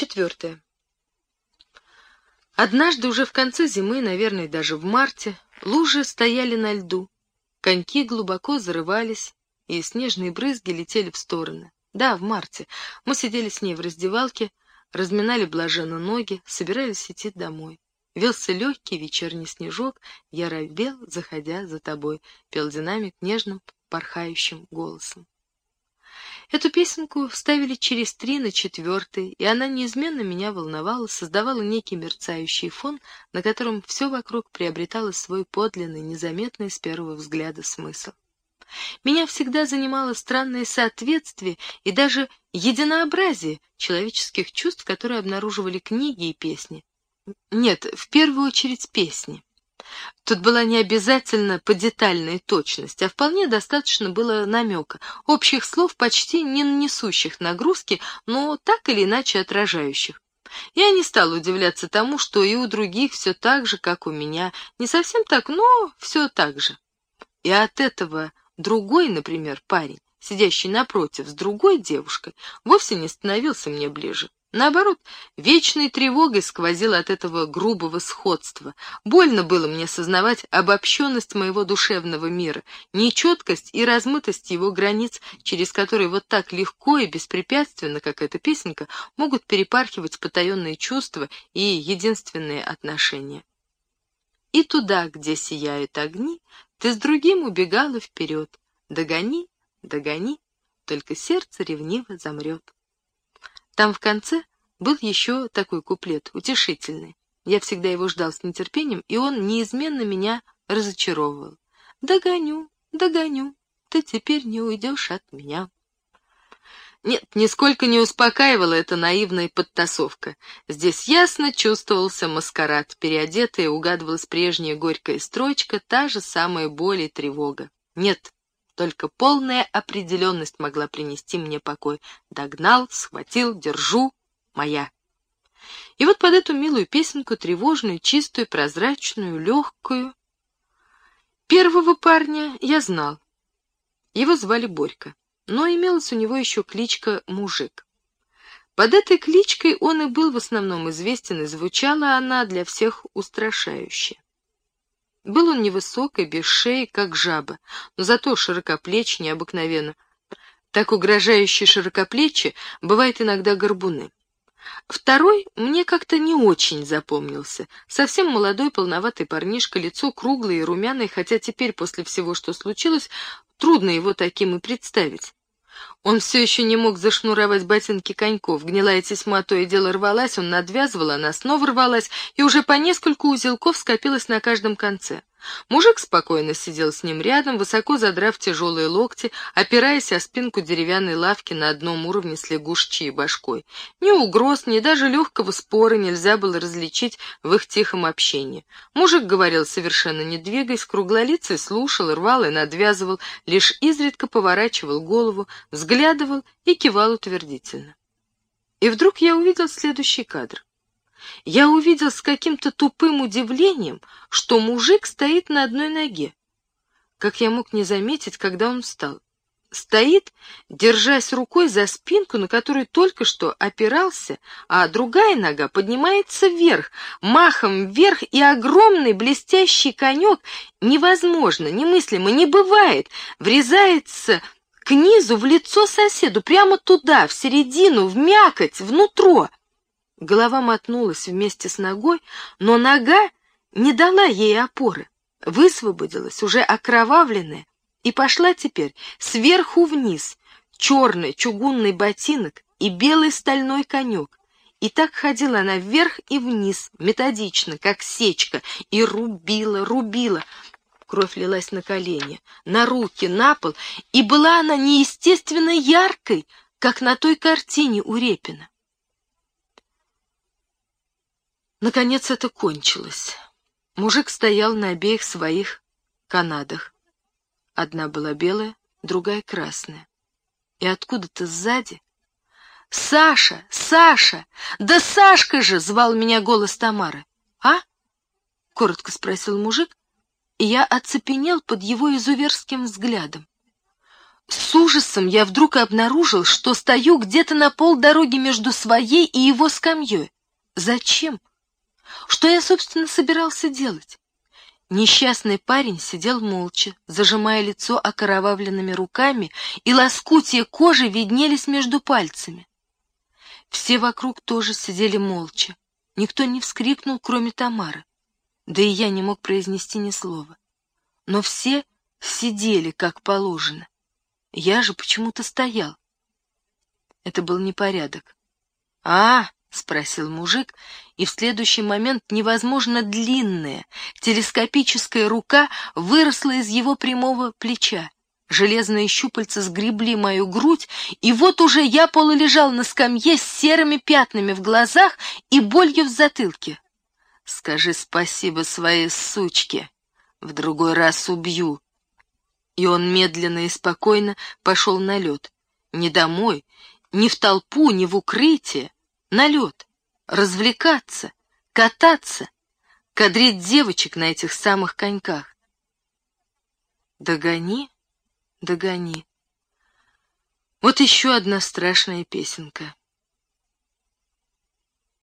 Четвертое. Однажды уже в конце зимы, наверное, даже в марте, лужи стояли на льду, коньки глубоко зарывались, и снежные брызги летели в стороны. Да, в марте. Мы сидели с ней в раздевалке, разминали блаженно ноги, собирались идти домой. Вился легкий вечерний снежок, я робел, заходя за тобой, пел динамик нежным, порхающим голосом. Эту песенку ставили через три на четвертый, и она неизменно меня волновала, создавала некий мерцающий фон, на котором все вокруг приобретало свой подлинный, незаметный с первого взгляда смысл. Меня всегда занимало странное соответствие и даже единообразие человеческих чувств, которые обнаруживали книги и песни. Нет, в первую очередь песни. Тут была не обязательно подетальная точность, а вполне достаточно было намека, общих слов, почти не нанесущих нагрузки, но так или иначе отражающих. Я не стала удивляться тому, что и у других все так же, как у меня. Не совсем так, но все так же. И от этого другой, например, парень, сидящий напротив с другой девушкой, вовсе не становился мне ближе. Наоборот, вечной тревогой сквозило от этого грубого сходства. Больно было мне сознавать обобщенность моего душевного мира, нечеткость и размытость его границ, через которые вот так легко и беспрепятственно, как эта песенка, могут перепархивать потаенные чувства и единственные отношения. И туда, где сияют огни, ты с другим убегала вперед. Догони, догони, только сердце ревниво замрет. Там в конце был еще такой куплет, утешительный. Я всегда его ждал с нетерпением, и он неизменно меня разочаровывал. «Догоню, догоню, ты теперь не уйдешь от меня». Нет, нисколько не успокаивала эта наивная подтасовка. Здесь ясно чувствовался маскарад, переодетая угадывалась прежняя горькая строчка, та же самая боль и тревога. Нет, только полная определенность могла принести мне покой. Догнал, схватил, держу, моя. И вот под эту милую песенку, тревожную, чистую, прозрачную, легкую, первого парня я знал. Его звали Борька, но имелась у него еще кличка «Мужик». Под этой кличкой он и был в основном известен, и звучала она для всех устрашающе. Был он невысокий, без шеи, как жаба, но зато широкоплеч необыкновенно. Так угрожающие широкоплечи бывает иногда горбуны. Второй мне как-то не очень запомнился. Совсем молодой, полноватый парнишка, лицо круглое и румяное, хотя теперь, после всего, что случилось, трудно его таким и представить. Он все еще не мог зашнуровать ботинки коньков. Гнилая тесьма то и дело рвалась, он надвязывал, она снова рвалась, и уже по нескольку узелков скопилось на каждом конце. Мужик спокойно сидел с ним рядом, высоко задрав тяжелые локти, опираясь о спинку деревянной лавки на одном уровне с лягушчьей башкой. Ни угроз, ни даже легкого спора нельзя было различить в их тихом общении. Мужик говорил, совершенно не двигаясь, круглолицый слушал, рвал и надвязывал, лишь изредка поворачивал голову, взглядывал и кивал утвердительно. И вдруг я увидел следующий кадр я увидел с каким-то тупым удивлением, что мужик стоит на одной ноге. Как я мог не заметить, когда он встал? Стоит, держась рукой за спинку, на которой только что опирался, а другая нога поднимается вверх, махом вверх, и огромный блестящий конек невозможно, немыслимо, не бывает, врезается к низу в лицо соседу, прямо туда, в середину, в мякоть, внутрь. Голова мотнулась вместе с ногой, но нога не дала ей опоры, высвободилась, уже окровавленная, и пошла теперь сверху вниз, черный чугунный ботинок и белый стальной конек. И так ходила она вверх и вниз, методично, как сечка, и рубила, рубила. Кровь лилась на колени, на руки, на пол, и была она неестественно яркой, как на той картине у Репина. Наконец это кончилось. Мужик стоял на обеих своих канадах. Одна была белая, другая красная. И откуда-то сзади... «Саша! Саша! Да Сашка же!» — звал меня голос Тамары. «А?» — коротко спросил мужик, и я оцепенел под его изуверским взглядом. С ужасом я вдруг обнаружил, что стою где-то на полдороги между своей и его скамьей. Зачем? Что я, собственно, собирался делать? Несчастный парень сидел молча, зажимая лицо окровавленными руками, и лоскутья кожи виднелись между пальцами. Все вокруг тоже сидели молча. Никто не вскрикнул, кроме Тамары. Да и я не мог произнести ни слова. Но все сидели, как положено. Я же почему-то стоял. Это был непорядок. «А, — спросил мужик, и в следующий момент невозможно длинная, телескопическая рука выросла из его прямого плеча. Железные щупальца сгребли мою грудь, и вот уже я полулежал на скамье с серыми пятнами в глазах и болью в затылке. «Скажи спасибо своей сучке, в другой раз убью». И он медленно и спокойно пошел на лед. Не домой, не в толпу, не в укрытие, на лед, развлекаться, кататься, кадрить девочек на этих самых коньках. Догони, догони. Вот еще одна страшная песенка.